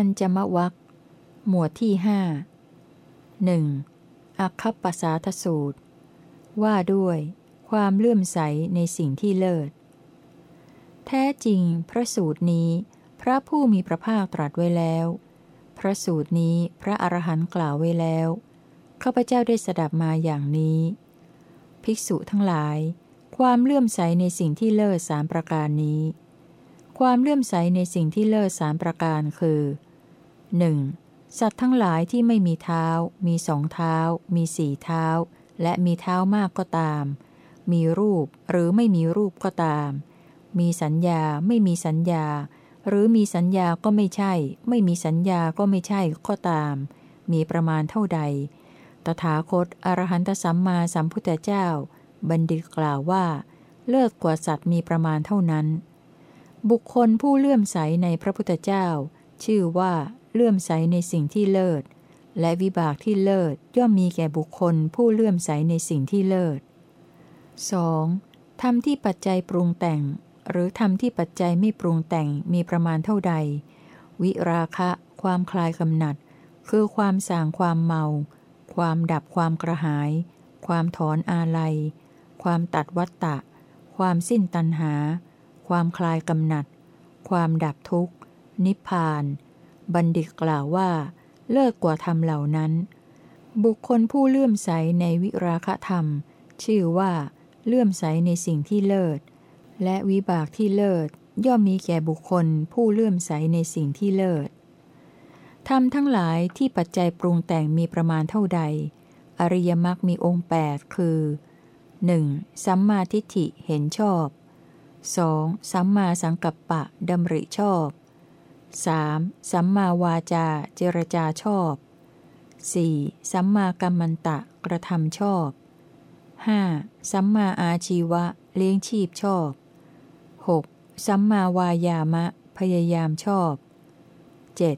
ปัญจมวัคหมวดที่ห้าหนึ่งอัคคปสาทสูตร ว่าด้วยความเลื่อมใสในสิ่งที่เลิศ แท้จริงพระสูตรนี้ พระผู้มีพระภาคตรัสไว้แล้ว พระสูตรนี้พระอรหันต์กล่าวไว้แล้วข้าพเจ้าได้สดับมาอย่างนี้ ภิกษุทั้งหลาย ความเลื่อมใสในสิ่งที่เลิศสามประการนี้ ความเลื่อมใสในสิ่งที่เลิศสามประการคือ 1. สัตว์ทั้งหลายที่ไม่มีเท้า มีสองเท้า มีสี่เท้า และมีเท้ามากก็ตาม มีรูปหรือไม่มีรูปก็ตาม มีสัญญาไม่มีสัญญา หรือมีสัญญาก็ไม่ใช่ ไม่มีสัญญาก็ไม่ใช่ก็ตาม มีประมาณเท่าใด ตถาคตอรหันตสัมมาสัมพุทธเจ้า บัณฑิตกล่าวว่า เลิศกว่าสัตว์มีประมาณเท่านั้น บุคคลผู้เลื่อมใสในพระพุทธเจ้า ชื่อว่า เลื่อมใสในสิ่งที่เลิศ และวิบากที่เลิศย่อมมีแก่บุคคลผู้เลื่อมใสในสิ่งที่เลิศ 2. ธรรมที่ปัจจัยปรุงแต่ง หรือธรรมที่ปัจจัยไม่ปรุงแต่งมีประมาณเท่าใด วิราคะ ความคลายกำหนัด คือความสางความเมา ความดับความกระหาย ความถอนอาลัย ความตัดวัตตะ ความสิ้นตัณหา ความคลายกำหนัด ความดับทุกข์ นิพพาน บัณฑิตกล่าวว่า เลิศกว่าธรรมเหล่านั้น บุคคลผู้เลื่อมใสในวิราคธรรม ชื่อว่า เลื่อมใสในสิ่งที่เลิศ และวิบากที่เลิศ ย่อมมีแก่บุคคลผู้เลื่อมใสในสิ่งที่เลิศธรรมทั้งหลายที่ปัจจัยปรุงแต่งมีประมาณเท่าใด อริยมรรคมีองค์ 8 คือ 1. สัมมาทิฏฐิเห็นชอบ 2. สัมมาสังกัปปะดำริชอบ 3. สัมมาวาจาเจรจาชอบ 4. สัมมากัมมันตะกระทำชอบ 5. สัมมาอาชีวะเลี้ยงชีพชอบ 6. สัมมาวายามะ พยายามชอบ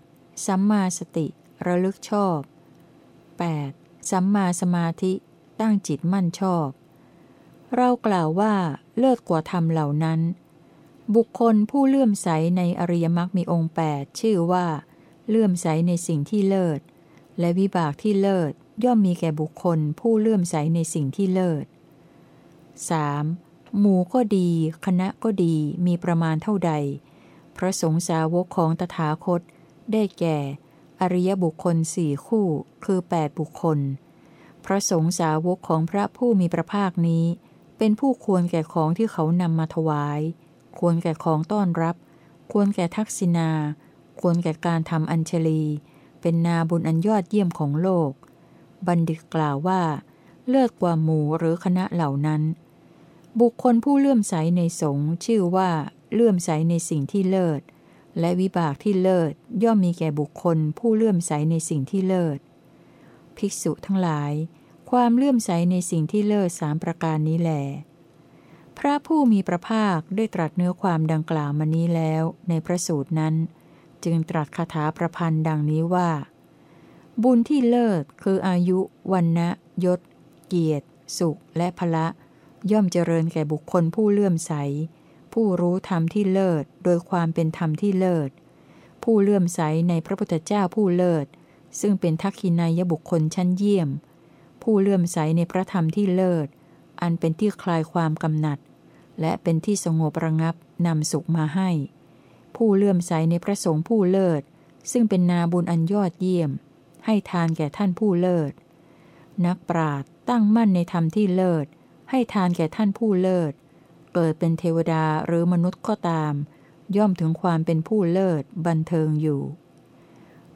7. สัมมาสติ ระลึกชอบ 8. สัมมาสมาธิตั้งจิตมั่นชอบ เรากล่าวว่าเลิศกว่าธรรมเหล่านั้น บุคคลผู้เลื่อมใสในอริยมรรคมีองค์8ชื่อว่า เลื่อมใสในสิ่งที่เลิศ และวิบากที่เลิศย่อมมีแก่บุคคลผู้เลื่อมใสในสิ่งที่เลิศ 3. หมู่ก็ดี คณะก็ดีมีประมาณเท่าใด พระสงฆ์สาวกของตถาคต ได้แก่ อริยบุคคลสี่คู่ คือ 8 บุคคล พระสงฆ์สาวกของพระผู้มีพระภาคนี้ เป็นผู้ควรแก่ของที่เขานำมาถวาย ควรแก่ของต้อนรับ ควรแก่ทักษิณา ควรแก่การทำอัญชลี เป็นนาบุญอันยอดเยี่ยมของโลก บัณฑิตกล่าวว่า เลิศกว่าหมู่หรือคณะเหล่านั้น บุคคลผู้เลื่อมใสในสงฆ์ชื่อว่าเลื่อมใสในสิ่งที่เลิศ และวิบากที่เลิศย่อมมีแก่บุคคลผู้เลื่อมใสในสิ่งที่เลิศ ภิกษุทั้งหลาย ความเลื่อมใสในสิ่งที่เลิศสามประการนี้แหละ พระผู้มีพระภาคได้ตรัสเนื้อความดังกล่าวมานี้แล้วในพระสูตรนั้น จึงตรัสคาถาประพันธ์ดังนี้ว่า บุญที่เลิศคืออายุวันนะยศ เกียรติ สุขและพละ ย่อมเจริญแก่บุคคลผู้เลื่อมใส ผู้รู้ธรรมที่เลิศโดยความเป็นธรรมที่เลิศ ผู้เลื่อมใสในพระพุทธเจ้าผู้เลิศ ซึ่งเป็นทักขินายบุคคลชั้นเยี่ยม ผู้เลื่อมใสในพระธรรมที่เลิศ อันเป็นที่คลายความกำหนัด และเป็นที่สงบระงับนำสุขมาให้ ผู้เลื่อมใสในพระสงฆ์ผู้เลิศ ซึ่งเป็นนาบุญอันยอดเยี่ยม ให้ทานแก่ท่านผู้เลิศ นักปราดตั้งมั่นในธรรมที่เลิศ ให้ทานแก่ท่านผู้เลิศ เกิดเป็นเทวดาหรือมนุษย์ก็ตาม ย่อมถึงความเป็นผู้เลิศบันเทิงอยู่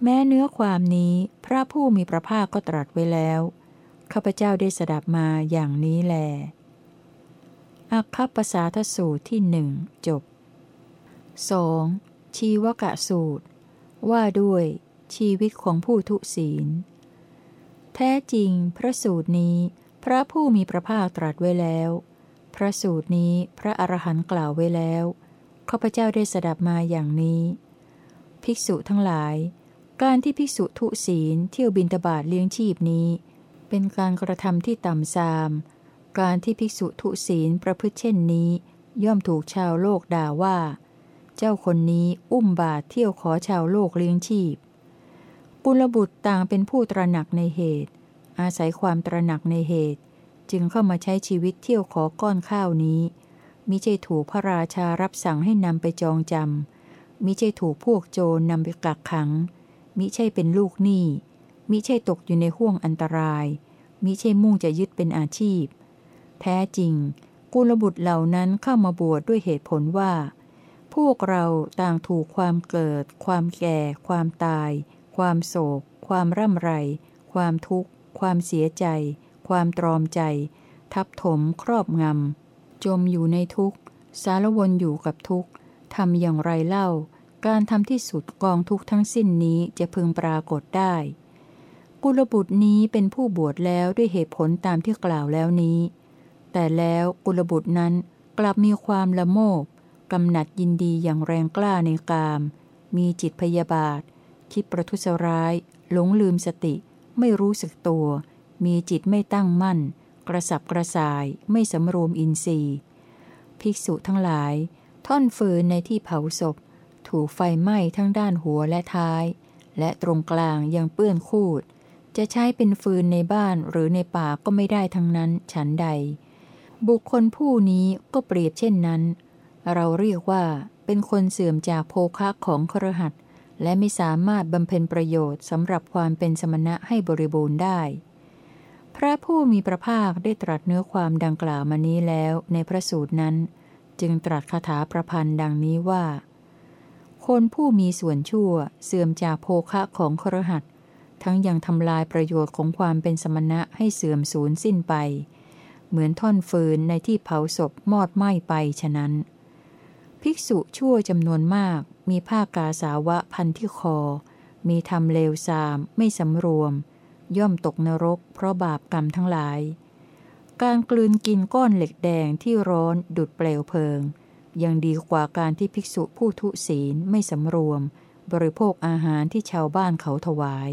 แม้เนื้อความนี้พระผู้มีพระภาคก็ตรัสไว้แล้วข้าพเจ้าได้สดับมาอย่างนี้แล อัคคปสาทสูตรที่หนึ่งจบ 2. ชีวกะสูตร ว่าด้วยชีวิตของผู้ทุศีล แท้จริงพระสูตรนี้ พระผู้มีพระภาคตรัสไว้แล้ว พระสูตรนี้พระอรหันต์กล่าวไว้แล้วข้าพเจ้าได้สดับมาอย่างนี้ ภิกษุทั้งหลาย การที่ภิกษุทุศีลเที่ยวบินตบาทเลี้ยงชีพนี้ เป็นการกระทำที่ต่ำทราม การที่ภิกษุทุศีลประพฤติเช่นนี้ ย่อมถูกชาวโลกด่าว่า เจ้าคนนี้อุ้มบาทเที่ยวขอชาวโลกเลี้ยงชีพกุลบุตรต่างเป็นผู้ตระหนักในเหตุ อาศัยความตระหนักในเหตุ จึงเข้ามาใช้ชีวิตเที่ยวขอก้อนข้าวนี้มิใช่ถูกพระราชารับสั่งให้นำไปจองจำมิใช่ถูกพวกโจรนำไปกักขัง มิใช่เป็นลูกหนี้มิใช่ตกอยู่ในห่วงอันตราย มิใช่มุ่งจะยึดเป็นอาชีพ แท้จริง กุลบุตรเหล่านั้นเข้ามาบวชดด้วยเหตุผลว่า พวกเราต่างถูกความเกิด ความแก่ ความตาย ความโศก ความร่ำไร ความทุกข์ ความเสียใจ ความตรอมใจ ทับถมครอบงำ จมอยู่ในทุกข์ สารวนอยู่กับทุกข์ทำอย่างไรเล่า การทำที่สุดกองทุกข์ทั้งสิ้นนี้จะพึงปรากฏได้ กุลบุตรนี้เป็นผู้บวชแล้วด้วยเหตุผลตามที่กล่าวแล้วนี้ แต่แล้วกุลบุตรนั้นกลับมีความละโมบกำหนัดยินดีอย่างแรงกล้าในกาม มีจิตพยาบาท คิดประทุษร้าย หลงลืมสติ ไม่รู้สึกตัว มีจิตไม่ตั้งมั่น กระสับกระส่าย ไม่สำรวมอินทรีย์ ภิกษุทั้งหลาย ท่อนฟืนในที่เผาศพ ถูกไฟไหม้ทั้งด้านหัวและท้าย และตรงกลางยังเปื้อนคูด จะใช้เป็นฟืนในบ้านหรือในป่าก็ไม่ได้ทั้งนั้นฉันใด บุคคลผู้นี้ก็เปรียบเช่นนั้น เราเรียกว่าเป็นคนเสื่อมจากโภคะของครหัสและไม่สามารถบำเพ็ญประโยชน์สำหรับความเป็นสมณะให้บริบูรณ์ได้ พระผู้มีพระภาคได้ตรัสเนื้อความดังกล่าวมานี้แล้วในพระสูตรนั้น จึงตรัสคาถาประพันธ์ดังนี้ว่า คนผู้มีส่วนชั่วเสื่อมจากโภคะของครหัสทั้งยังทำลายประโยชน์ของความเป็นสมณะให้เสื่อมสูญสิ้นไป เหมือนท่อนฟืนในที่เผาศพมอดไหม้ไปฉะนั้น ภิกษุชั่วจำนวนมากมีผ้ากาสาวะพันที่คอ มีทำเลวทรามไม่สำรวม ย่อมตกนรกเพราะบาปกรรมทั้งหลาย การกลืนกินก้อนเหล็กแดงที่ร้อนดุดเปลวเพลิง ยังดีกว่าการที่ภิกษุผู้ทุศีลไม่สำรวม บริโภคอาหารที่ชาวบ้านเขาถวาย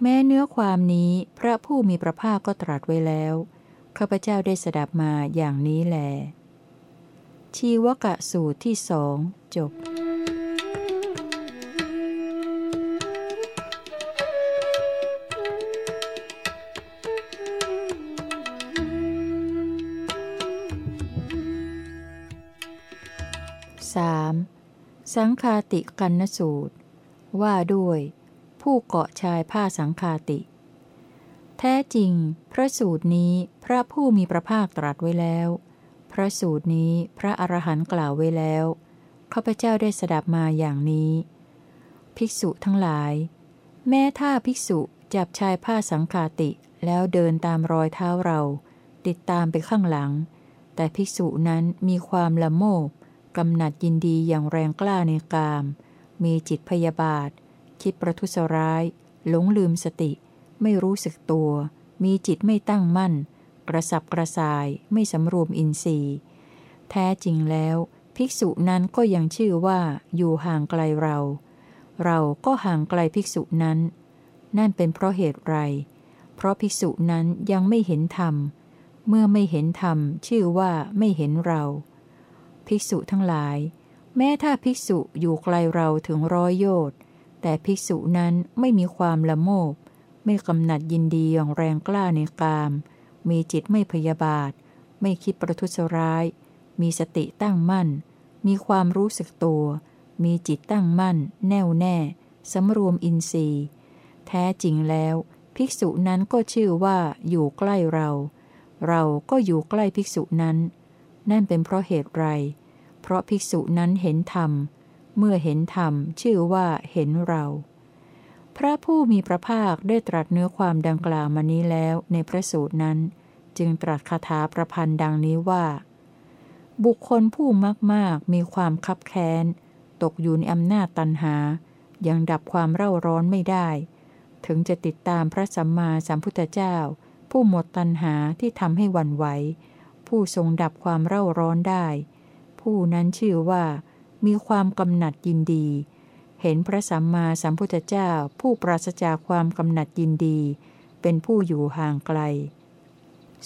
แม้เนื้อความนี้พระผู้มีพระภาคก็ตรัสไว้แล้ว ข้าพเจ้าได้สดับมาอย่างนี้แล ชีวกะสูตรที่สองจบ 3. สังคาติกันนสูตร ว่าด้วย ผู้เกาะชายผ้าสังคาติ แท้จริง พระสูตรนี้พระผู้มีพระภาคตรัสไว้แล้ว พระสูตรนี้พระอรหันต์กล่าวไว้แล้วข้าพเจ้าได้สดับมาอย่างนี้ ภิกษุทั้งหลาย แม้ถ้าภิกษุจับชายผ้าสังคาติแล้วเดินตามรอยเท้าเรา ติดตามไปข้างหลัง แต่ภิกษุนั้นมีความละโมบกำหนัดยินดีอย่างแรงกล้าในกาม มีจิตพยาบาท คิดประทุษร้าย หลงลืมสติ ไม่รู้สึกตัว มีจิตไม่ตั้งมั่น กระสับกระส่ายไม่สำรวมอินทรีย์ แท้จริงแล้ว ภิกษุนั้นก็ยังชื่อว่าอยู่ห่างไกลเรา เราก็ห่างไกลภิกษุนั้น นั่นเป็นเพราะเหตุไร เพราะภิกษุนั้นยังไม่เห็นธรรม เมื่อไม่เห็นธรรม ชื่อว่าไม่เห็นเรา ภิกษุทั้งหลาย แม้ถ้าภิกษุอยู่ไกลเราถึงร้อยโยชน์แต่ภิกษุนั้นไม่มีความละโมบ ไม่กำหนัดยินดีอย่างแรงกล้าในกาม มีจิตไม่พยาบาท ไม่คิดประทุษร้าย มีสติตั้งมั่น มีความรู้สึกตัว มีจิตตั้งมั่น แน่วแน่สำรวมอินทรีย์ แท้จริงแล้ว ภิกษุนั้นก็ชื่อว่าอยู่ใกล้เรา เราก็อยู่ใกล้ภิกษุนั้น นั่นเป็นเพราะเหตุไร เพราะภิกษุนั้นเห็นธรรม เมื่อเห็นธรรมชื่อว่าเห็นเรา พระผู้มีพระภาคได้ตรัสเนื้อความดังกล่าวมานี้แล้วในพระสูตรนั้น จึงตรัสคาถาประพันธ์ดังนี้ว่า บุคคลผู้มากมากมีความคับแค้น ตกอยู่ในอำนาจตันหา ยังดับความเร่าร้อนไม่ได้ ถึงจะติดตามพระสัมมาสัมพุทธเจ้า ผู้หมดตันหาที่ทำให้วันไหว ผู้ทรงดับความเร่าร้อนได้ ผู้นั้นชื่อว่า มีความกำหนัดยินดี เห็นพระสัมมาสัมพุทธเจ้าผู้ปราศจากความกำหนัดยินดี เป็นผู้อยู่ห่างไกล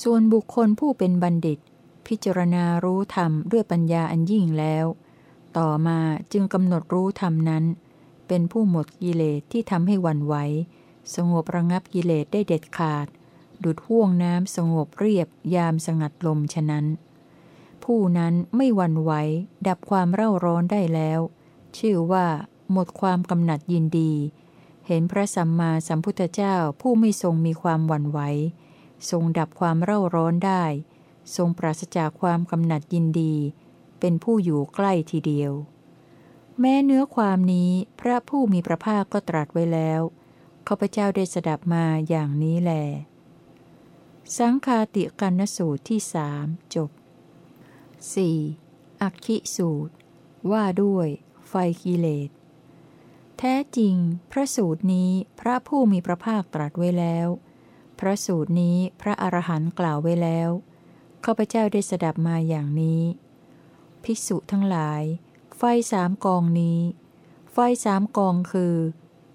ส่วนบุคคลผู้เป็นบัณฑิต พิจารณารู้ธรรมด้วยปัญญาอันยิ่งแล้ว ต่อมาจึงกำหนดรู้ธรรมนั้น เป็นผู้หมดกิเลสที่ทำให้วันไหวสงบระงับกิเลสได้เด็ดขาด ดุดห่วงน้ำสงบเรียบยามสงัดลมฉะนั้น ผู้นั้นไม่วันไหวดับความเร่าร้อนได้แล้ว ชื่อว่า หมดความกำหนัดยินดี เห็นพระสัมมาสัมพุทธเจ้าผู้ไม่ทรงมีความหวั่นไหว ทรงดับความเร่าร้อนได้ ทรงปราศจากความกำหนัดยินดี เป็นผู้อยู่ใกล้ทีเดียว แม้เนื้อความนี้พระผู้มีพระภาคก็ตรัสไว้แล้วข้าพเจ้าได้สดับมาอย่างนี้แล สังคาติกันสูตรที่สามจบ 4. อักขิสูตร ว่าด้วย ไฟกิเลส แท้จริง พระสูตรนี้พระผู้มีพระภาคตรัสไว้แล้ว พระสูตรนี้พระอรหันต์กล่าวไว้แล้วข้าพเจ้าได้สดับมาอย่างนี้ ภิกษุทั้งหลาย ไฟสามกองนี้ ไฟสามกองคือ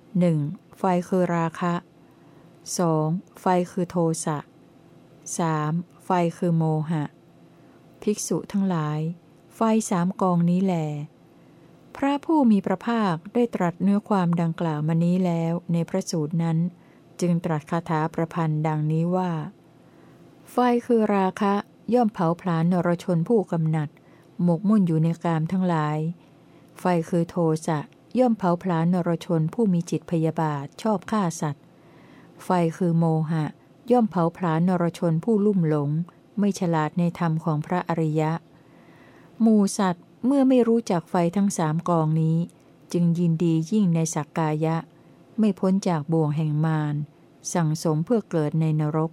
1. ไฟคือราคะ 2. ไฟคือโทสะ 3. ไฟคือโมหะ ภิกษุทั้งหลาย ไฟสามกองนี้แหล พระผู้มีพระภาคได้ตรัสเนื้อความดังกล่าวมานี้แล้วในพระสูตรนั้น จึงตรัสคาถาประพันธ์ดังนี้ว่า ไฟคือราคะย่อมเผาผลาญนรชนผู้กำหนัด หมกมุ่นอยู่ในกามทั้งหลาย ไฟคือโทสะย่อมเผาผลาญนรชนผู้มีจิตพยาบาทชอบฆ่าสัตว์ ไฟคือโมหะ ย่อมเผาผลาญนรชนผู้ลุ่มหลง ไม่ฉลาดในธรรมของพระอริยะ หมูสัตว์ เมื่อไม่รู้จักไฟทั้งสามกองนี้ จึงยินดียิ่งในสักกายะ ไม่พ้นจากบ่วงแห่งมาร สั่งสมเพื่อเกิดในนรก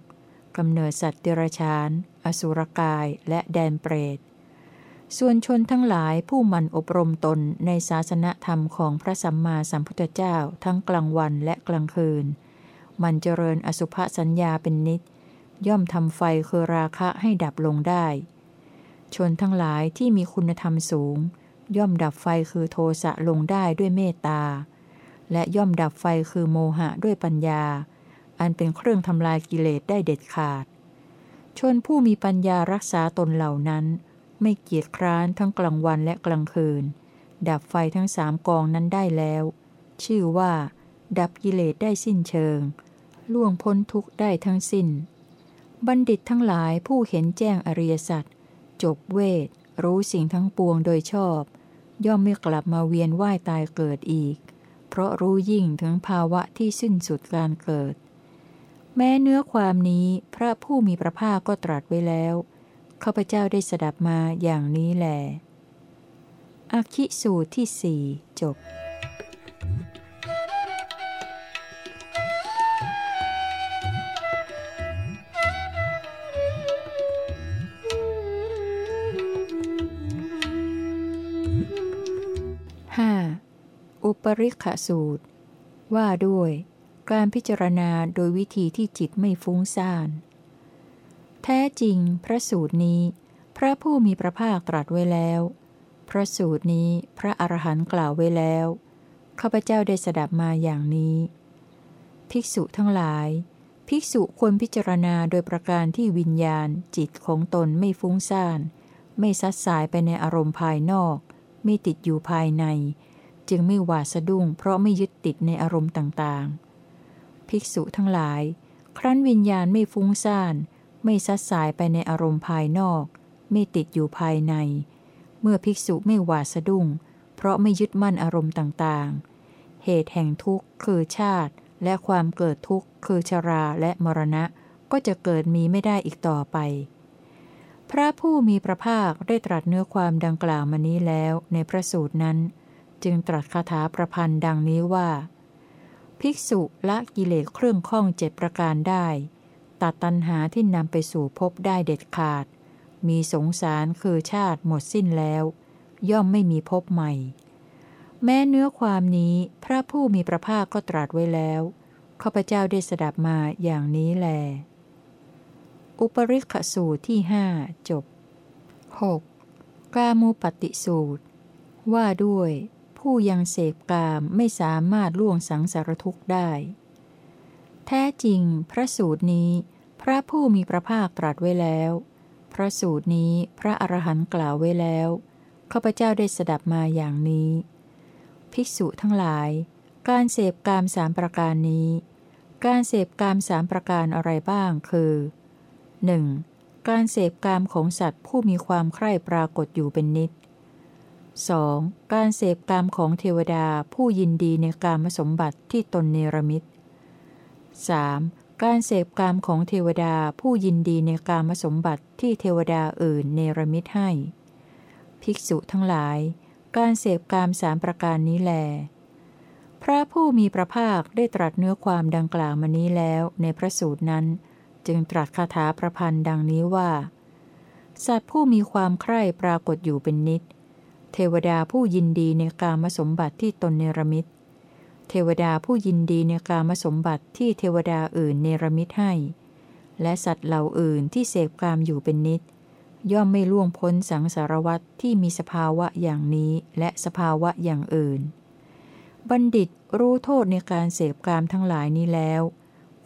กำเนิดสัตว์เดรัจฉาน อสุรกายและแดนเปรต ส่วนชนทั้งหลายผู้มันอบรมตนในศาสนธรรมของพระสัมมาสัมพุทธเจ้าทั้งกลางวันและกลางคืน มันเจริญอสุภสัญญาเป็นนิด ย่อมทำไฟคือราคะให้ดับลงได้ ชนทั้งหลายที่มีคุณธรรมสูง ย่อมดับไฟคือโทสะลงได้ด้วยเมตตา และย่อมดับไฟคือโมหะด้วยปัญญา อันเป็นเครื่องทำลายกิเลสได้เด็ดขาด ชนผู้มีปัญญารักษาตนเหล่านั้น ไม่เกียจคร้านทั้งกลางวันและกลางคืน ดับไฟทั้งสามกองนั้นได้แล้ว ชื่อว่า ดับกิเลสได้สิ้นเชิง ล่วงพ้นทุกข์ได้ทั้งสิ้น บัณฑิตทั้งหลายผู้เห็นแจ้งอริยสัจ จบเวท รู้สิ่งทั้งปวงโดยชอบ ย่อมไม่กลับมาเวียนว่ายตายเกิดอีก เพราะรู้ยิ่งถึงภาวะที่สิ้นสุดการเกิด แม้เนื้อความนี้พระผู้มีพระภาคก็ตรัสไว้แล้วข้าพเจ้าได้สดับมาอย่างนี้แหลอคิสูตรที่สี่จบ ปริขสูตร ว่าด้วย การพิจารณาโดยวิธีที่จิตไม่ฟุ้งซ่าน แท้จริงพระสูตรนี้ พระผู้มีพระภาคตรัสไว้แล้ว พระสูตรนี้พระอรหันต์กล่าวไว้แล้วข้าพเจ้าได้สดับมาอย่างนี้ ภิกษุทั้งหลาย ภิกษุควรพิจารณาโดยประการที่วิญญาณ จิตของตนไม่ฟุ้งซ่าน ไม่ซัดสายไปในอารมณ์ภายนอก ไม่ติดอยู่ภายใน จึงไม่หวาดสะดุ้งเพราะไม่ยึดติดในอารมณ์ต่างๆ ภิกษุทั้งหลาย ครั้นวิญญาณไม่ฟุ้งซ่าน ไม่ซัดสายไปในอารมณ์ภายนอก ไม่ติดอยู่ภายใน เมื่อภิกษุไม่หวาดสะดุ้ง เพราะไม่ยึดมั่นอารมณ์ต่างๆ เหตุแห่งทุกข์คือชาติ และความเกิดทุกข์คือชราและมรณะก็จะเกิดมีไม่ได้อีกต่อไป พระผู้มีพระภาคได้ตรัสเนื้อความดังกล่าวมานี้แล้วในพระสูตรนั้น จึงตรัสคาถาประพันธ์ดังนี้ว่า ภิกษุละกิเลสเครื่องข้องเจ็ดประการได้ ตัดตัณหาที่นำไปสู่ภพได้เด็ดขาด มีสงสารคือชาติหมดสิ้นแล้ว ย่อมไม่มีภพใหม่ แม้เนื้อความนี้พระผู้มีพระภาคก็ตรัสไว้แล้วข้าพเจ้าได้สดับมาอย่างนี้แล อุปริขสูตรที่หจบ 6. กามูปฏิสูตร ว่าด้วย ผู้ยังเสพกามไม่สามารถล่วงสังสารทุกข์ได้ แท้จริง พระสูตรนี้ พระผู้มีพระภาคตรัสไว้แล้ว พระสูตรนี้พระอรหันต์กล่าวไว้แล้วข้าพเจ้าได้สดับมาอย่างนี้ ภิกษุทั้งหลาย การเสพกามสามประการนี้ การเสพกามสามประการอะไรบ้างคือ 1. การเสพกามของสัตว์ผู้มีความใคร่ปรากฏอยู่เป็นนิด 2. การเสพกามของเทวดาผู้ยินดีในกามสมบัติที่ตนเนรมิต 3. การเสพกามของเทวดาผู้ยินดีในกามสมบัติที่เทวดาอื่นเนรมิตให้ ภิกษุทั้งหลาย การเสพกามสามประการนี้แล พระผู้มีพระภาคได้ตรัสเนื้อความดังกล่าวมานี้แล้วในพระสูตรนั้น จึงตรัสคาถาประพันธ์ดังนี้ว่า สัตว์ผู้มีความใคร่ปรากฏอยู่เป็นนิด เทวดาผู้ยินดีในกามสมบัติที่ตนเนรมิต เทวดาผู้ยินดีในกามสมบัติที่เทวดาอื่นเนรมิตให้ และสัตว์เหล่าอื่นที่เสพกามอยู่เป็นนิด ย่อมไม่ล่วงพ้นสังสารวัตที่มีสภาวะอย่างนี้และสภาวะอย่างอื่น บัณฑิตรู้โทษในการเสพกามทั้งหลายนี้แล้ว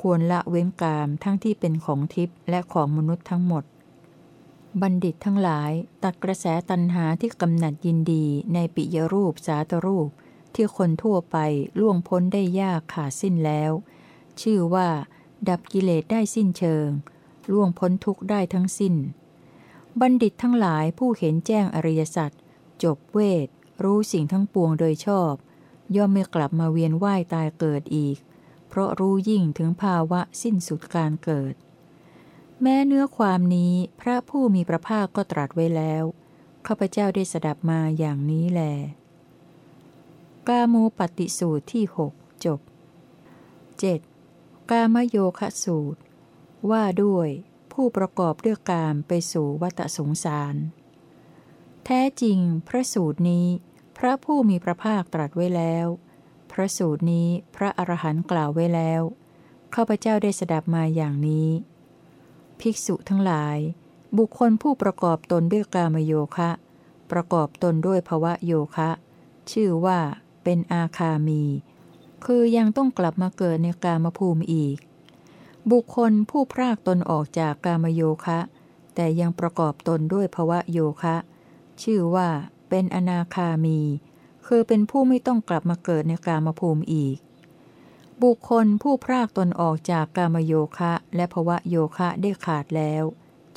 ควรละเว้นกามทั้งที่เป็นของทิพย์และของมนุษย์ทั้งหมด บัณฑิตทั้งหลายตัดกระแสตัณหาที่กำหนัดยินดีในปิยรูปสาตรูป ที่คนทั่วไปล่วงพ้นได้ยากขาดสิ้นแล้ว ชื่อว่า ดับกิเลสได้สิ้นเชิง ล่วงพ้นทุกข์ได้ทั้งสิ้น บัณฑิตทั้งหลายผู้เห็นแจ้งอริยสัจจบเวท รู้สิ่งทั้งปวงโดยชอบ ย่อมไม่กลับมาเวียนว่ายตายเกิดอีก เพราะรู้ยิ่งถึงภาวะสิ้นสุดการเกิด แม้เนื้อความนี้พระผู้มีพระภาคก็ตรัสไว้แล้วข้าพเจ้าได้สดับมาอย่างนี้แล กามูปฏิสูตรที่หกจบ 7. กามโยคะสูตร ว่าด้วยผู้ประกอบด้วยกามไปสู่วัตสงสาร แท้จริงพระสูตรนี้ พระผู้มีพระภาคตรัสไว้แล้ว พระสูตรนี้พระอรหันต์กล่าวไว้แล้วข้าพเจ้าได้สดับมาอย่างนี้ ภิกษุทั้งหลาย บุคคลผู้ประกอบตนด้วยกามโยคะ ประกอบตนด้วยภวะโยคะ ชื่อว่าเป็นอาคามี คือยังต้องกลับมาเกิดในกามภูมิอีก บุคคลผู้พรากตนออกจากกามโยคะ แต่ยังประกอบตนด้วยภวะโยคะ ชื่อว่าเป็นอนาคามี คือเป็นผู้ไม่ต้องกลับมาเกิดในกามภูมิอีก บุคคลผู้พรากตนออกจากกามโยคะและภวะโยคะได้ขาดแล้ว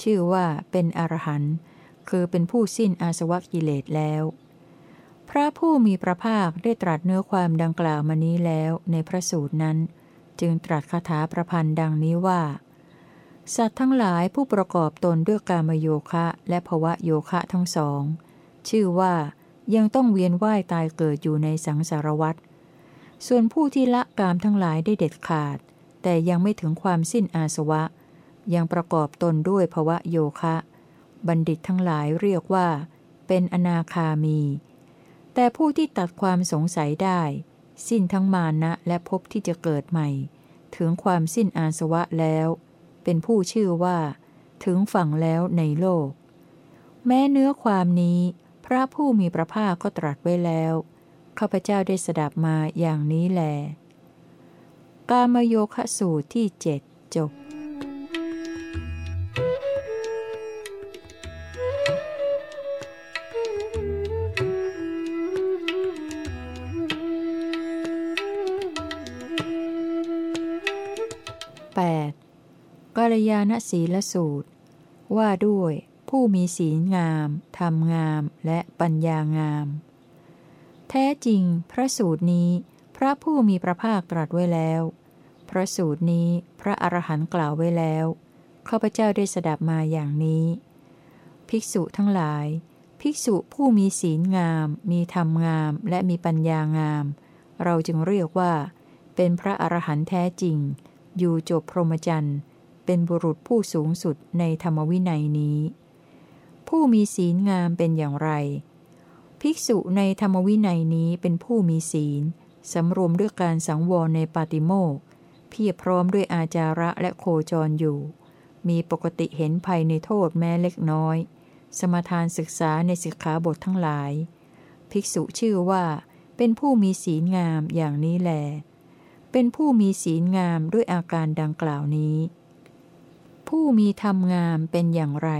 ชื่อว่าเป็นอรหันต์คือเป็นผู้สิ้นอาสวะกิเลสแล้ว พระผู้มีพระภาคได้ตรัสเนื้อความดังกล่าวมานี้แล้วในพระสูตรนั้น จึงตรัสคาถาประพันธ์ดังนี้ว่า สัตว์ทั้งหลายผู้ประกอบตนด้วยกามโยคะและภวะโยคะทั้งสอง ชื่อว่ายังต้องเวียนว่ายตายเกิดอยู่ในสังสารวัฏ ส่วนผู้ที่ละกามทั้งหลายได้เด็ดขาด แต่ยังไม่ถึงความสิ้นอาสวะ ยังประกอบตนด้วยภวะโยคะ บัณฑิตทั้งหลายเรียกว่า เป็นอนาคามี แต่ผู้ที่ตัดความสงสัยได้ สิ้นทั้งมานะและพบที่จะเกิดใหม่ ถึงความสิ้นอาสวะแล้ว เป็นผู้ชื่อว่า ถึงฝั่งแล้วในโลก แม้เนื้อความนี้ พระผู้มีพระภาคก็ตรัสไว้แล้ว ข้าพเจ้าได้สดับมาอย่างนี้แล กามโยคะสูตรที่เจ็ดจบ 8. กัลยาณศีลสูตร ว่าด้วยผู้มีศีลงาม ธรรมงาม และปัญญางาม แท้จริง พระสูตรนี้ พระผู้มีพระภาคตรัสไว้แล้ว พระสูตรนี้พระอรหันต์กล่าวไว้แล้วข้าพเจ้าได้สดับมาอย่างนี้ ภิกษุทั้งหลาย ภิกษุผู้มีศีลงาม มีธรรมงาม และมีปัญญางาม เราจึงเรียกว่า เป็นพระอรหันต์แท้จริง อยู่จบพรหมจรรย์ เป็นบุรุษผู้สูงสุดในธรรมวินัยนี้ ผู้มีศีลงามเป็นอย่างไร ภิกษุในธรรมวินัยนี้เป็นผู้มีศีล สำรวมด้วยการสังวรในปาติโมกเพียรพร้อมด้วยอาจาระและโคจรอยู่ มีปกติเห็นภัยในโทษแม้เล็กน้อย สมทานศึกษาในสิกขาบททั้งหลาย ภิกษุชื่อว่าเป็นผู้มีศีลงามอย่างนี้แหลเป็นผู้มีศีลงามด้วยอาการดังกล่าวนี้ ผู้มีธรรมงามเป็นอย่างไร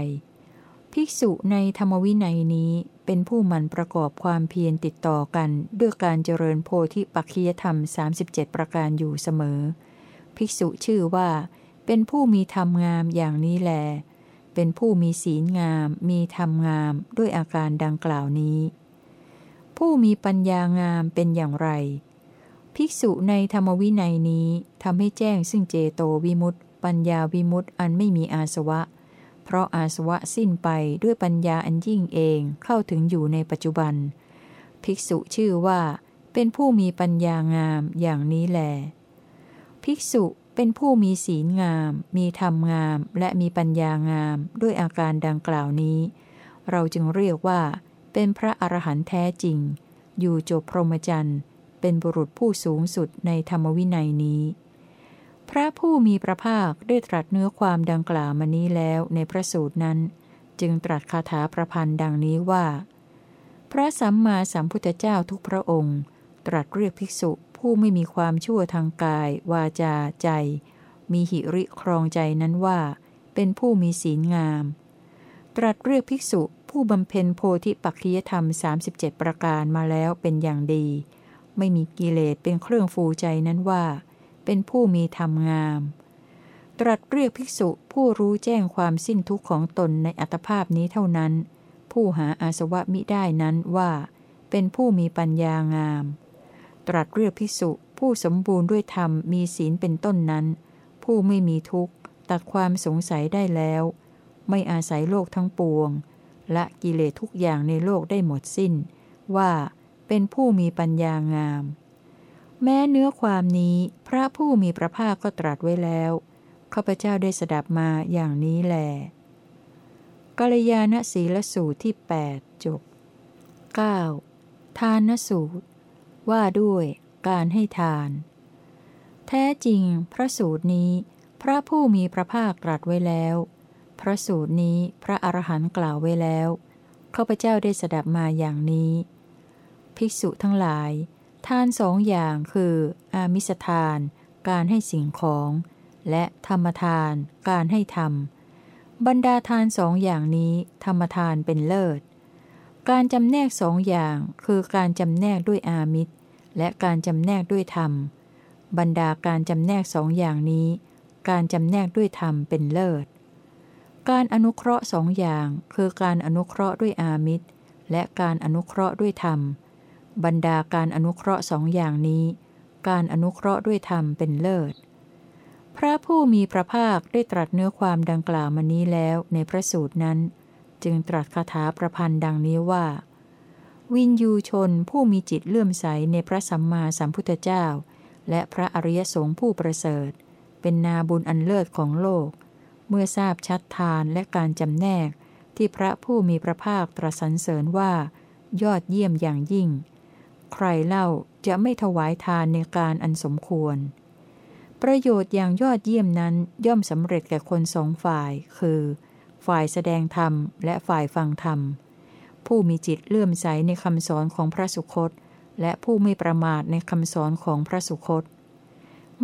ภิกษุในธรรมวินัยนี้ เป็นผู้มันประกอบความเพียรติดต่อกันด้วยการเจริญโพธิปัจคียธรรม 37 ประการอยู่เสมอ ภิกษุชื่อว่า เป็นผู้มีธรรมงามอย่างนี้แล เป็นผู้มีศีลงาม มีธรรมงามด้วยอาการดังกล่าวนี้ ผู้มีปัญญางามเป็นอย่างไร ภิกษุในธรรมวินัยนี้ทำให้แจ้งซึ่งเจโตวิมุตติปัญญาวิมุตติอันไม่มีอาสวะ เพราะอาสวะสิ้นไปด้วยปัญญาอันยิ่งเองเข้าถึงอยู่ในปัจจุบัน ภิกษุชื่อว่า เป็นผู้มีปัญญางามอย่างนี้แล ภิกษุเป็นผู้มีศีลงาม มีธรรมงาม และมีปัญญางามด้วยอาการดังกล่าวนี้ เราจึงเรียกว่า เป็นพระอรหันต์แท้จริง อยู่จบพรหมจรรย์ เป็นบุรุษผู้สูงสุดในธรรมวินัยนี้ พระผู้มีพระภาคได้ตรัสเนื้อความดังกล่าวมานี้แล้วในพระสูตรนั้น จึงตรัสคาถาประพันธ์ดังนี้ว่า พระสัมมาสัมพุทธเจ้าทุกพระองค์ ตรัสเรียกภิกษุผู้ไม่มีความชั่วทางกาย วาจาใจ มีหิริครองใจนั้นว่า เป็นผู้มีศีลงาม ตรัสเรียกภิกษุผู้บำเพ็ญโพธิปัจจยธรรม 37 ประการมาแล้วเป็นอย่างดี ไม่มีกิเลสเป็นเครื่องฟูใจนั้นว่า เป็นผู้มีธรรมงาม ตรัสเรียกภิกษุผู้รู้แจ้งความสิ้นทุกข์ของตนในอัตภาพนี้เท่านั้น ผู้หาอาสวะมิได้นั้นว่า เป็นผู้มีปัญญางาม ตรัสเรียกภิกษุผู้สมบูรณ์ด้วยธรรมมีศีลเป็นต้นนั้น ผู้ไม่มีทุกข์ตัดความสงสัยได้แล้ว ไม่อาศัยโลกทั้งปวง และกิเลสทุกอย่างในโลกได้หมดสิ้น ว่าเป็นผู้มีปัญญางาม แม้เนื้อความนี้พระผู้มีพระภาคก็ตรัสไว้แล้วข้าพเจ้าได้สดับมาอย่างนี้แลกัลยาณสีลสูตรที่ 8 จบ 9. ทานสูตร ว่าด้วยการให้ทาน แท้จริงพระสูตรนี้ พระผู้มีพระภาคตรัสไว้แล้ว พระสูตรนี้พระอรหันต์กล่าวไว้แล้วข้าพเจ้าได้สดับมาอย่างนี้ ภิกษุทั้งหลาย ทานสองอย่างคือ อามิสทาน การให้สิ่งของ และธรรมทาน การให้ธรรม บรรดาทานสองอย่างนี้ ธรรมทานเป็นเลิศ การจำแนกสองอย่างคือการจำแนกด้วยอามิตร และการจำแนกด้วยธรรม บรรดาการจำแนกสองอย่างนี้ การจำแนกด้วยธรรมเป็นเลิศ การอนุเคราะห์สองอย่างคือการอนุเคราะห์ด้วยอามิตร และการอนุเคราะห์ด้วยธรรม บรรดาการอนุเคราะห์สองอย่างนี้ การอนุเคราะห์ด้วยธรรมเป็นเลิศ พระผู้มีพระภาคได้ตรัสเนื้อความดังกล่าวมานี้แล้วในพระสูตรนั้น จึงตรัสคาถาประพันธ์ดังนี้ว่า วินยูชนผู้มีจิตเลื่อมใสในพระสัมมาสัมพุทธเจ้า และพระอริยสงฆ์ผู้ประเสริฐ เป็นนาบุญอันเลิศของโลก เมื่อทราบชัดทานและการจำแนกที่พระผู้มีพระภาคตรัสสรรเสริญว่า ยอดเยี่ยมอย่างยิ่ง ใครเล่าจะไม่ถวายทานในการอันสมควร ประโยชน์อย่างยอดเยี่ยมนั้นย่อมสำเร็จแก่คนสองฝ่าย คือ ฝ่ายแสดงธรรมและฝ่ายฟังธรรม ผู้มีจิตเลื่อมใสในคำสอนของพระสุคต และผู้ไม่ประมาทในคำสอนของพระสุคต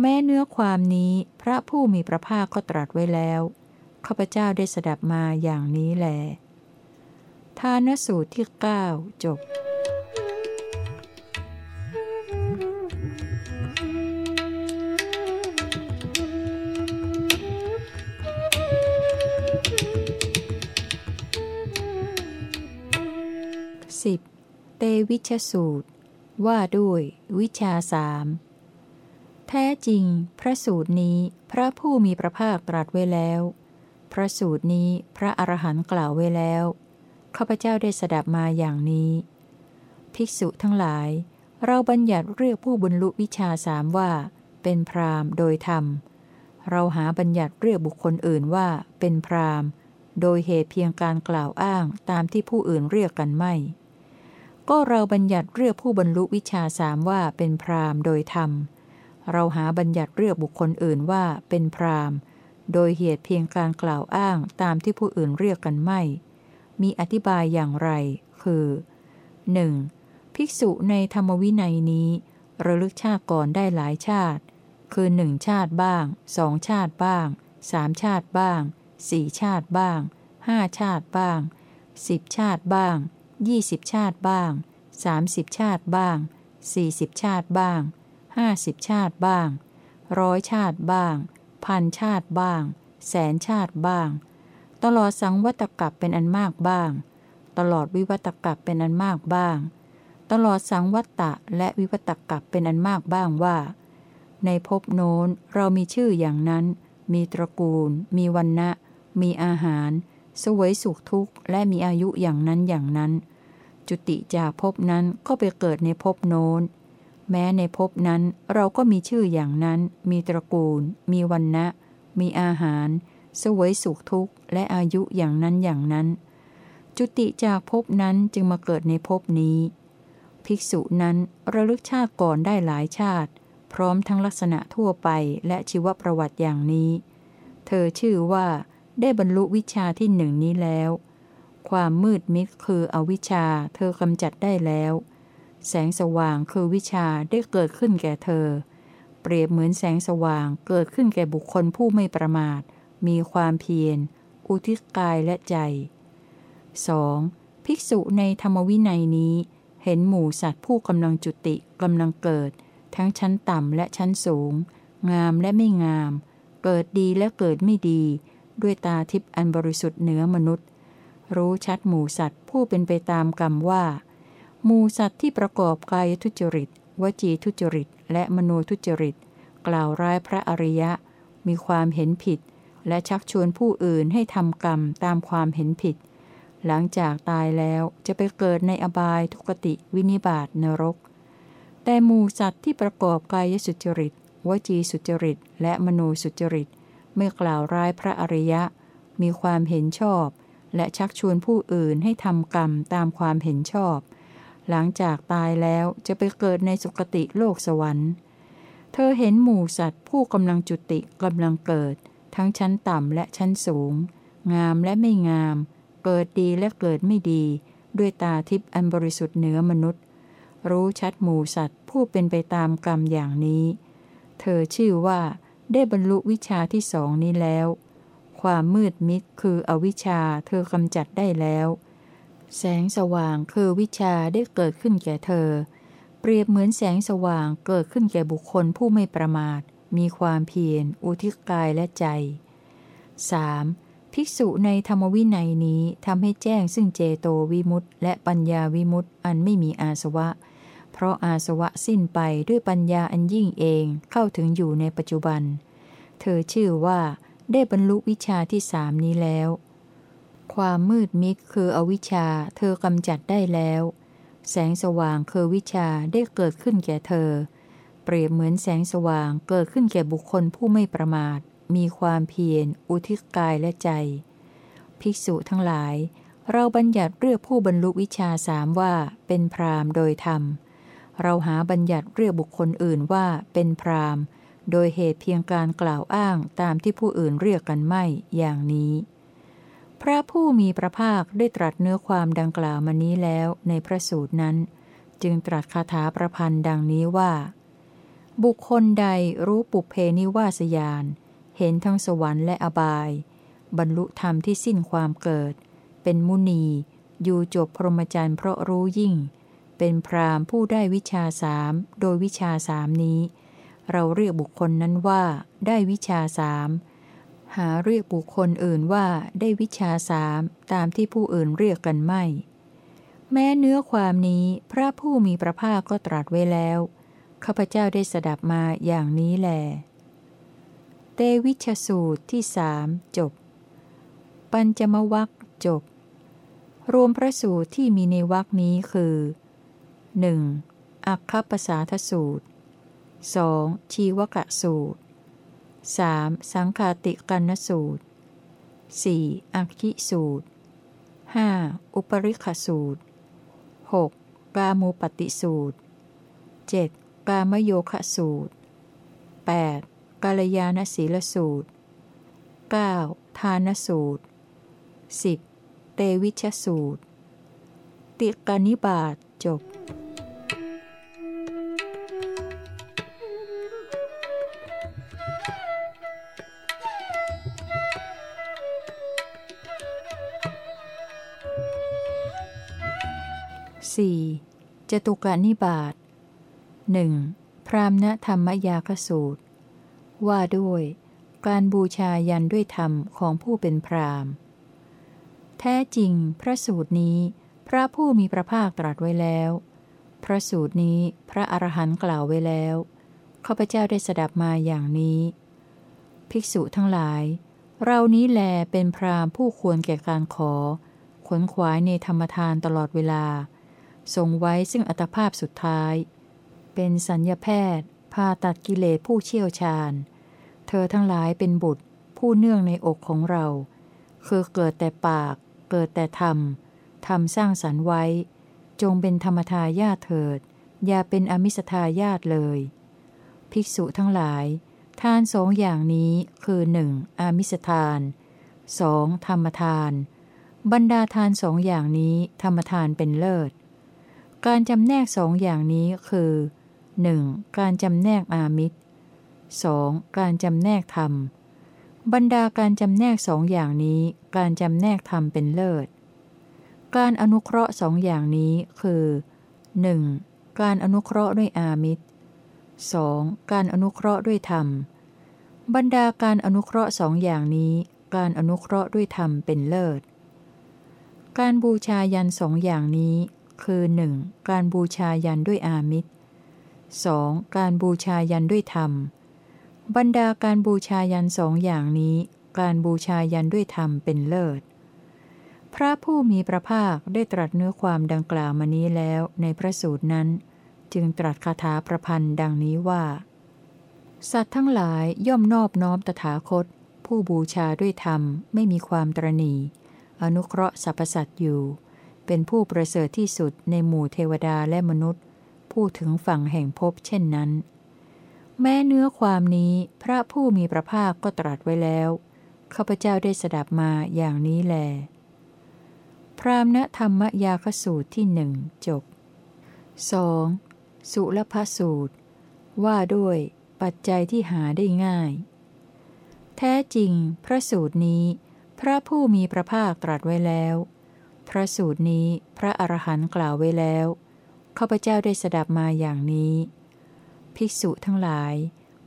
แม้เนื้อความนี้พระผู้มีพระภาคก็ตรัสไว้แล้วข้าพเจ้าได้สดับมาอย่างนี้แลทานสูตรที่ 9 จบ สิบเตวิชสูตร ว่าด้วยวิชาสามแท้จริง พระสูตรนี้พระผู้มีพระภาคตรัสไว้แล้ว พระสูตรนี้พระอรหันต์กล่าวไว้แล้วข้าพเจ้าได้สดับมาอย่างนี้ ภิกษุทั้งหลาย เราบัญญัติเรียกผู้บรรลุวิชาสามว่า เป็นพรามโดยธรรม เราหาบัญญัติเรียกบุคคลอื่นว่าเป็นพรามโดยเหตุเพียงการกล่าวอ้างตามที่ผู้อื่นเรียกกันไม่ ก็เราบัญญัติเรียกผู้บรรลุวิชาสามว่าเป็นพรามโดยธรรม เราหาบัญญัติเรียกบุคคลอื่นว่าเป็นพรามโดยเหตุเพียงการกล่าวอ้างตามที่ผู้อื่นเรียกกันไม่ มีอธิบายอย่างไร คือ 1. ภิกษุในธรรมวินัยนี้ ระลึกชาติก่อนได้หลายชาติ คือหนึ่งชาติบ้างสองชาติบ้างสามชาติบ้างสี่ชาติบ้างห้าชาติบ้างสิบชาติบ้าง ยี่สิบชาติบ้างสามสิบชาติบ้างสี่สิบชาติบ้างห้าสิบชาติบ้างร้อยชาติบ้าง พันชาติบ้าง แสนชาติบ้าง ตลอดสังวัตกับเป็นอันมากบ้าง ตลอดวิวัตกับเป็นอันมากบ้าง ตลอดสังวัตตะและวิวัตกับเป็นอันมากบ้างว่า ในภพโน้นเรามีชื่ออย่างนั้น มีตระกูล มีวันนะมีอาหาร สวยสุขทุกข์และมีอายุอย่างนั้นอย่างนั้น จุติจากภพนั้นก็ไปเกิดในภพโน้น แม้ในภพนั้นเราก็มีชื่ออย่างนั้น มีตระกูล มีวันนะมีอาหาร สวยสุขทุกข์ และอายุอย่างนั้นอย่างนั้น จุติจากภพนั้นจึงมาเกิดในภพนี้ ภิกษุนั้นระลึกชาติก่อนได้หลายชาติ พร้อมทั้งลักษณะทั่วไปและชีวประวัติอย่างนี้ เธอชื่อว่าได้บรรลุวิชาที่หนึ่งนี้แล้ว ความมืดมิดคืออวิชชาเธอกำจัดได้แล้ว แสงสว่างคือวิชาได้เกิดขึ้นแก่เธอ เปรียบเหมือนแสงสว่างเกิดขึ้นแก่บุคคลผู้ไม่ประมาท มีความเพียร อุทิศกายและใจ 2. ภิกษุในธรรมวินัยนี้ เห็นหมู่สัตว์ผู้กำลังจุติกำลังเกิด ทั้งชั้นต่ำและชั้นสูง งามและไม่งาม เกิดดีและเกิดไม่ดี ด้วยตาทิพย์อันบริสุทธิ์เหนือมนุษย์ รู้ชัดหมูสัตว์ผู้เป็นไปตามกรรมว่าหมูสัตว์ที่ประกอบกายทุจริต วจีทุจริต และมโนทุจริต กล่าวร้ายพระอริยะ มีความเห็นผิด และชักชวนผู้อื่นให้ทำกรรมตามความเห็นผิด หลังจากตายแล้วจะไปเกิดในอบายทุกติวินิบาตนรก แต่หมูสัตว์ที่ประกอบกายสุจริต วจีสุจริต และมโนสุจริต ไม่กล่าวร้ายพระอริยะ มีความเห็นชอบ และชักชวนผู้อื่นให้ทำกรรมตามความเห็นชอบ หลังจากตายแล้วจะไปเกิดในสุคติโลกสวรรค์ เธอเห็นหมู่สัตว์ผู้กำลังจุติกำลังเกิด ทั้งชั้นต่ำและชั้นสูง งามและไม่งาม เกิดดีและเกิดไม่ดี ด้วยตาทิพย์อันบริสุทธิ์เหนือมนุษย์ รู้ชัดหมู่สัตว์ผู้เป็นไปตามกรรมอย่างนี้ เธอชื่อว่าได้บรรลุวิชาที่สองนี้แล้ว ความมืดมิดคืออวิชชาเธอกำจัดได้แล้ว แสงสว่างคือวิชาได้เกิดขึ้นแก่เธอ เปรียบเหมือนแสงสว่างเกิดขึ้นแก่บุคคลผู้ไม่ประมาท มีความเพียร อุทิศกายและใจ 3. ภิกษุในธรรมวินัยนี้ทำให้แจ้งซึ่งเจโตวิมุตต์และปัญญาวิมุตต์อันไม่มีอาสวะ เพราะอาสวะสิ้นไปด้วยปัญญาอันยิ่งเองเข้าถึงอยู่ในปัจจุบัน เธอชื่อว่า ได้บรรลุวิชาที่สามนี้แล้ว ความมืดมิดคืออวิชชาเธอกำจัดได้แล้ว แสงสว่างคือวิชาได้เกิดขึ้นแก่เธอ เปรียบเหมือนแสงสว่างเกิดขึ้นแก่บุคคลผู้ไม่ประมาท มีความเพียร อุทิศกายและใจ ภิกษุทั้งหลาย เราบัญญัติเรียกผู้บรรลุวิชาสามว่าเป็นพรามโดยธรรม เราหาบัญญัติเรียกบุคคลอื่นว่าเป็นพราม โดยเหตุเพียงการกล่าวอ้างตามที่ผู้อื่นเรียกกันไม่อย่างนี้ พระผู้มีพระภาคได้ตรัสเนื้อความดังกล่าวมานี้แล้วในพระสูตรนั้น จึงตรัสคาถาประพันธ์ดังนี้ว่า บุคคลใดรู้ปุเพนิวาสยาน เห็นทั้งสวรรค์และอบาย บรรลุธรรมที่สิ้นความเกิด เป็นมุนีอยู่จบพรหมจรรย์เพราะรู้ยิ่ง เป็นพรามผู้ได้วิชาสามโดยวิชาสามนี้ เราเรียกบุคคลนั้นว่า ได้วิชาสามหาเรียกบุคคลอื่นว่าได้วิชาสามตามที่ผู้อื่นเรียกกันไม่ แม้เนื้อความนี้พระผู้มีพระภาคก็ตรัสไว้แล้ว ข้าพเจ้าได้สดับมาอย่างนี้แล เตวิชสูตรที่สามจบ ปัญจมวัคจบ รวมพระสูตรที่มีในวักนี้คือ 1. อัคคปสาทสูตร 2. ชีวกะสูตร 3. สังคาติกันนสูตร 4. อักขิสูตร 5. อุปริคสูตร 6. กามูปติสูตร 7. กามโยคะสูตร 8. กาลยานศีลสูตร 9. ทานสูตร 10. เตวิชสูตร ติกานิบาตจบ 4. จตุกานิบาตหนึ่งพรามณธรรมยาคสูตร ว่าด้วย การบูชายันด้วยธรรมของผู้เป็นพรามแท้จริงพระสูตรนี้ พระผู้มีพระภาคตรัสไว้แล้ว พระสูตรนี้พระอรหันต์กล่าวไว้แล้วข้าพเจ้าได้สดับมาอย่างนี้ ภิกษุทั้งหลาย เรานี้แลเป็นพรามผู้ควรแก่การขอขนขวายในธรรมทานตลอดเวลา ทรงไว้ซึ่งอัตภาพสุดท้าย เป็นสัญญาแพทย์พาตัดกิเลสผู้เชี่ยวชาญ เธอทั้งหลายเป็นบุตร ผู้เนื่องในอกของเรา คือเกิดแต่ปาก เกิดแต่ธรรมทำสร้างสรรค์ไว้ จงเป็นธรรมทายาทเถิด อย่าเป็นอมิสทายาทเลย ภิกษุทั้งหลาย ทานสองอย่างนี้คือหนึ่งอามิสทานสองธรรมทาน บรรดาทานสองอย่างนี้ธรรมทานเป็นเลิศ การจำแนกสองอย่างนี้คือ 1. การจำแนกอามิตร 2. การจำแนกธรรม บรรดาการจำแนกสองอย่างนี้ การจำแนกธรรมเป็นเลิศ การอนุเคราะห์สองอย่างนี้คือ 1. การอนุเคราะห์ด้วยอามิตร 2. การอนุเคราะห์ด้วยธรรม บรรดาการอนุเคราะห์สองอย่างนี้ การอนุเคราะห์ด้วยธรรมเป็นเลิศ การบูชายันสองอย่างนี้ คือ 1. การบูชายันด้วยอามิตร 2. การบูชายันด้วยธรรม บรรดาการบูชายันสองอย่างนี้ การบูชายันด้วยธรรมเป็นเลิศ พระผู้มีพระภาคได้ตรัสเนื้อความดังกล่าวมานี้แล้วในพระสูตรนั้น จึงตรัสคาถาประพันธ์ดังนี้ว่า สัตว์ทั้งหลายย่อมนอบน้อมตถาคต ผู้บูชาด้วยธรรมไม่มีความตรณีอนุเคราะห์สรรพสัตว์อยู่ เป็นผู้ประเสริฐที่สุดในหมู่เทวดาและมนุษย์พูดถึงฝั่งแห่งภพเช่นนั้น แม้เนื้อความนี้พระผู้มีพระภาคก็ตรัสไว้แล้วข้าพเจ้าได้สดับมาอย่างนี้แล พรามณธรรมยาคสูตรที่หนึ่งจบ 2. สุลพสูตร ว่าด้วยปัจจัยที่หาได้ง่าย แท้จริง พระสูตรนี้ พระผู้มีพระภาคตรัสไว้แล้ว พระสูตรนี้พระอรหันต์กล่าวไว้แล้วข้าพเจ้าได้สดับมาอย่างนี้ ภิกษุทั้งหลาย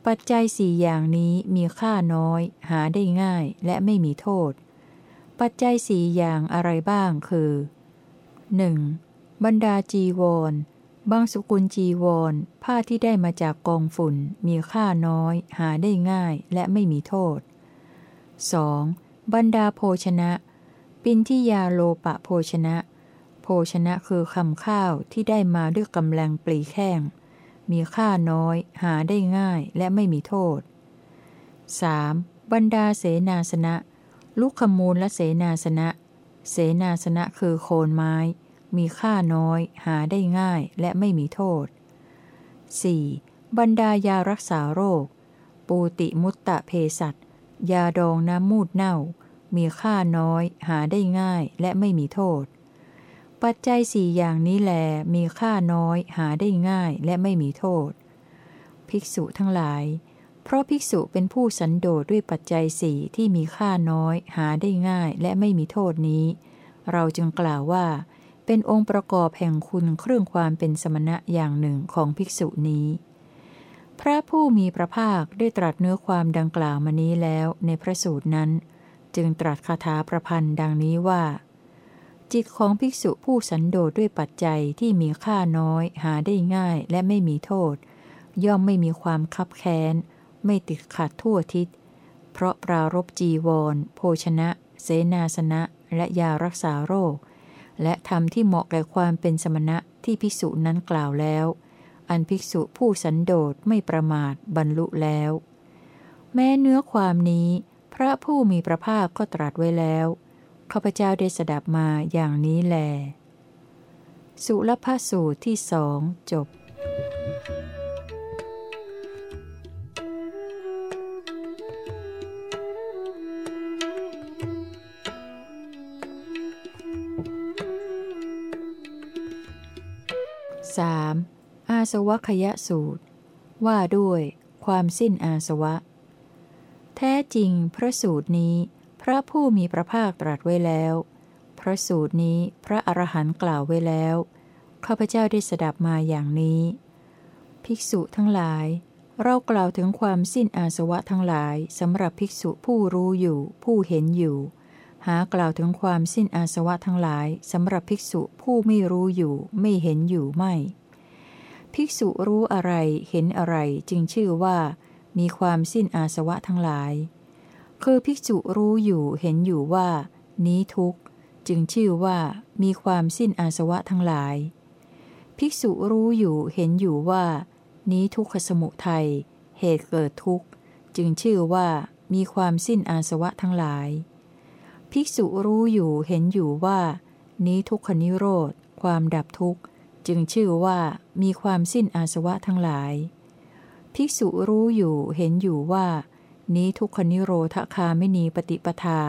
ปัจจัยสี่อย่างนี้มีค่าน้อย หาได้ง่ายและไม่มีโทษ ปัจจัยสี่อย่างอะไรบ้างคือ 1. บรรดาจีวรบางสกุลจีวร ผ้าที่ได้มาจากกองฝุ่น มีค่าน้อย หาได้ง่ายและไม่มีโทษ 2. บรรดาโภชนะ ปินที่ยาโลปะโภชนะ โภชนะคือคำข้าวที่ได้มาด้วยกำลังปลีแข้ง มีค่าน้อย หาได้ง่ายและไม่มีโทษ 3. บรรดาเสนาสนะ ลุกขมูลและเสนาสนะ เสนาสนะคือโคนไม้ มีค่าน้อย หาได้ง่ายและไม่มีโทษ 4. บรรดายารักษาโรค ปูติมุตตะเพสัตยาดองน้ำมูดเน่า มีค่าน้อย หาได้ง่ายและไม่มีโทษ ปัจจัยสี่อย่างนี้แลมีค่าน้อย หาได้ง่ายและไม่มีโทษ ภิกษุทั้งหลาย เพราะภิกษุเป็นผู้สันโดษด้วยปัจจัยสี่ที่มีค่าน้อย หาได้ง่ายและไม่มีโทษนี้ เราจึงกล่าวว่า เป็นองค์ประกอบแห่งคุณเครื่องความเป็นสมณะอย่างหนึ่งของภิกษุนี้พระผู้มีพระภาคได้ตรัสเนื้อความดังกล่าวมานี้แล้วในพระสูตรนั้น จึงตรัสคาถาประพันธ์ดังนี้ว่า จิตของภิกษุผู้สันโดษด้วยปัจจัยที่มีค่าน้อย หาได้ง่ายและไม่มีโทษ ย่อมไม่มีความคับแค้น ไม่ติดขัดทั่วทิศ เพราะปรารบจีวร โภชนะ เสนาสนะ และยารักษาโรค และธรรมที่เหมาะแก่ความเป็นสมณะที่ภิกษุนั้นกล่าวแล้ว อันภิกษุผู้สันโดษไม่ประมาทบรรลุแล้ว แม้เนื้อความนี้ พระผู้มีพระภาคก็ตรัสไว้แล้วข้าพเจ้าได้สดับมาอย่างนี้แล สุลพสูตรที่สองจบสามอาสวะขยะสูตร ว่าด้วยความสิ้นอาสวะ แท้จริงพระสูตรนี้ พระผู้มีพระภาคตรัสไว้แล้ว พระสูตรนี้พระอรหันต์กล่าวไว้แล้วข้าพเจ้าได้สดับมาอย่างนี้ ภิกษุทั้งหลาย เรากล่าวถึงความสิ้นอาสวะทั้งหลายสำหรับภิกษุผู้รู้อยู่ ผู้เห็นอยู่ หากล่าวถึงความสิ้นอาสวะทั้งหลายสำหรับภิกษุผู้ไม่รู้อยู่ ไม่เห็นอยู่ไม่ ภิกษุรู้อะไรเห็นอะไรจึงชื่อว่า มีความสิ้นอาสวะทั้งหลาย คือภิกษุรู้อยู่เห็นอยู่ว่า นี้ทุกข์จึงชื่อว่ามีความสิ้นอาสวะทั้งหลาย ภิกษุรู้อยู่เห็นอยู่ว่า นี้ทุกขสมุทัยเหตุเกิดทุกข์ จึงชื่อว่ามีความสิ้นอาสวะทั้งหลาย ภิกษุรู้อยู่เห็นอยู่ว่า นี้ทุกขนิโรธ ความดับทุกข์ จึงชื่อว่ามีความสิ้นอาสวะทั้งหลาย ภิกษุรู้อยู่เห็นอยู่ว่า นี้ทุกขนิโรธคาไม่นีปฏิปทา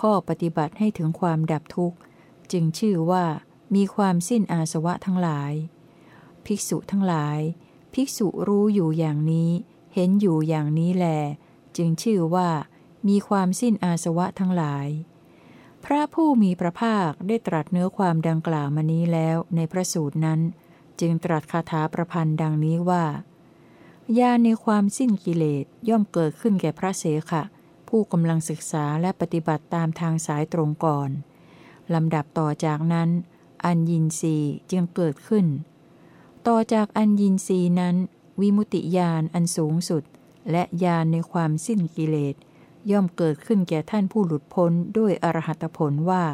ข้อปฏิบัติให้ถึงความดับทุกข์ จึงชื่อว่ามีความสิ้นอาสวะทั้งหลาย ภิกษุทั้งหลาย ภิกษุรู้อยู่อย่างนี้ เห็นอยู่อย่างนี้แล จึงชื่อว่า มีความสิ้นอาสวะทั้งหลาย พระผู้มีพระภาคได้ตรัสเนื้อความดังกล่าวมานี้แล้วในพระสูตรนั้น จึงตรัสคาถาประพันธ์ดังนี้ว่า ญาณในความสิ้นกิเลสย่อมเกิดขึ้นแก่พระเสขะ ผู้กำลังศึกษาและปฏิบัติตามทางสายตรงก่อนลำดับต่อจากนั้น อัญญินรีจึงเกิดขึ้น ต่อจากอัญญินรีนั้น วิมุติญาณอันสูงสุด และญาณในความสิ้นกิเลส ย่อมเกิดขึ้นแก่ท่านผู้หลุดพ้นด้วยอรหัตผลว่า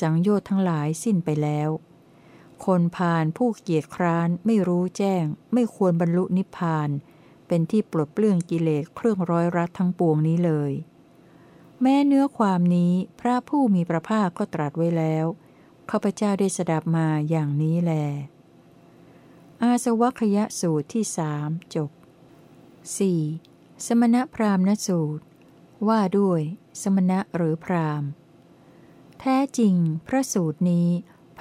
สังโยชน์ทั้งหลายสิ้นไปแล้ว คนพาลผู้เกียจคร้านไม่รู้แจ้ง ไม่ควรบรรลุนิพพาน เป็นที่ปลดเปลื้องกิเลสเครื่องร้อยรัดทั้งปวงนี้เลย แม้เนื้อความนี้พระผู้มีพระภาคก็ตรัสไว้แล้วข้าพเจ้าได้สดับมาอย่างนี้แล อาสวัคยสูตรที่สามจบ 4. สมณพราหมณสูตร ว่าด้วย สมณะหรือพราหมณ์ แท้จริงพระสูตรนี้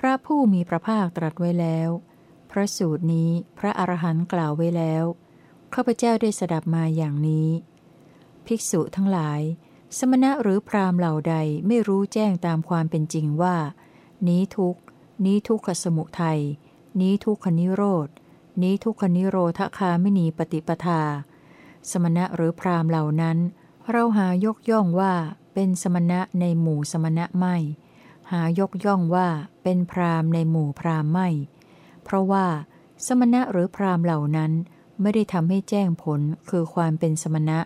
ระผู้มีพระภาคตรัสไว้แล้ว พระสูตรนี้พระอรหันต์กล่าวไว้แล้วข้าพเจ้าได้สดับมาอย่างนี้ ภิกษุทั้งหลาย สมณะหรือพราหมณ์เหล่าใดไม่รู้แจ้งตามความเป็นจริงว่า นี้ทุกนี้ทุกขสมุทัย นี้ทุกขนิโรธ นี้ทุกขนิโรธคาไม่นีปฏิปทา สมณะหรือพราหมณ์เหล่านั้น เราหายกย่องว่าเป็นสมณะในหมู่สมณะไม่ หายกย่องว่าเป็นพราหมณ์ในหมู่พราหมณ์ไม่ เพราะว่าสมณะหรือพราหมณ์เหล่านั้นไม่ได้ทำให้แจ้งผลคือความเป็นสมณะ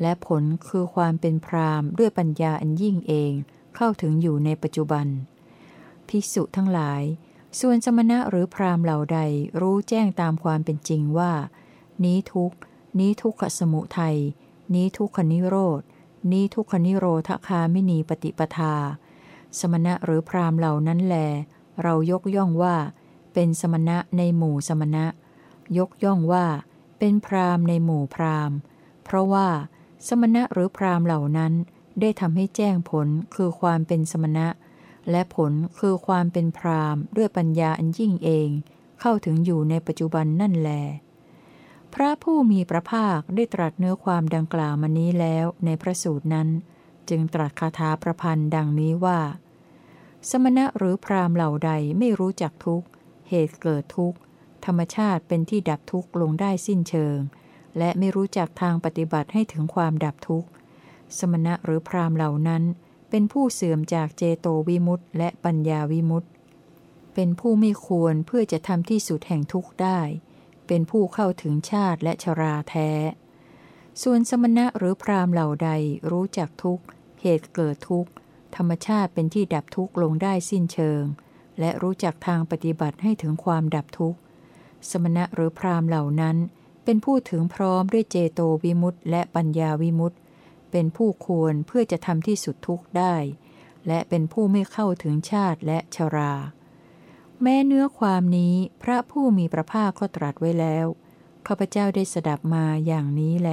และผลคือความเป็นพรามด้วยปัญญาอันยิ่งเองเข้าถึงอยู่ในปัจจุบัน ภิกษุทั้งหลาย ส่วนสมณะหรือพรามเหล่าใดรู้แจ้งตามความเป็นจริงว่า นี้ทุกนี้ทุกขสมุทัยนี้ทุกขนิโรธนี้ทุกขนิโรธคาไม่นีปฏิปทา สมณะหรือพรามเหล่านั้นแล เรายกย่องว่า เป็นสมณะในหมู่สมณะ ยกย่องว่า เป็นพรามในหมู่พรามเพราะว่า สมณะหรือพรามเหล่านั้น ได้ทำให้แจ้งผลคือความเป็นสมณะ และผลคือความเป็นพรามด้วยปัญญาอันยิ่งเอง เข้าถึงอยู่ในปัจจุบันนั่นแล พระผู้มีพระภาคได้ตรัสเนื้อความดังกล่าวมานี้แล้วในพระสูตรนั้น จึงตรัสคาถาประพันธ์ดังนี้ว่า สมณะหรือพรามเหล่าใดไม่รู้จักทุกเหตุเกิดทุกข์ ธรรมชาติเป็นที่ดับทุกข์ลงได้สิ้นเชิง และไม่รู้จักทางปฏิบัติให้ถึงความดับทุกข์ สมณะหรือพรามเหล่านั้น เป็นผู้เสื่อมจากเจโตวิมุตต์และปัญญาวิมุตต์เป็นผู้ไม่ควรเพื่อจะทำที่สุดแห่งทุกข์ได้ เป็นผู้เข้าถึงชาติและชราแท้ส่วนสมณะหรือพรามเหล่าใดรู้จักทุกข์ เหตุเกิดทุกข์ ธรรมชาติเป็นที่ดับทุกข์ลงได้สิ้นเชิง และรู้จักทางปฏิบัติให้ถึงความดับทุกข์ สมณะหรือพราหมณ์เหล่านั้น เป็นผู้ถึงพร้อมด้วยเจโตวิมุตต์และปัญญาวิมุตต์เป็นผู้ควรเพื่อจะทำที่สุดทุกข์ได้ และเป็นผู้ไม่เข้าถึงชาติและชรา แม้เนื้อความนี้พระผู้มีพระภาคก็ตรัสไว้แล้วข้าพเจ้าได้สดับมาอย่างนี้แล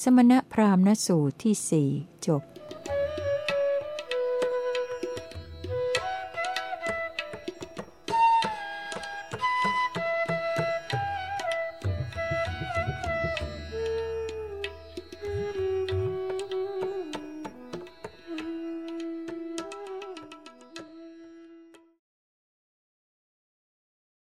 สมณพราหมณสูตรที่สี่จบ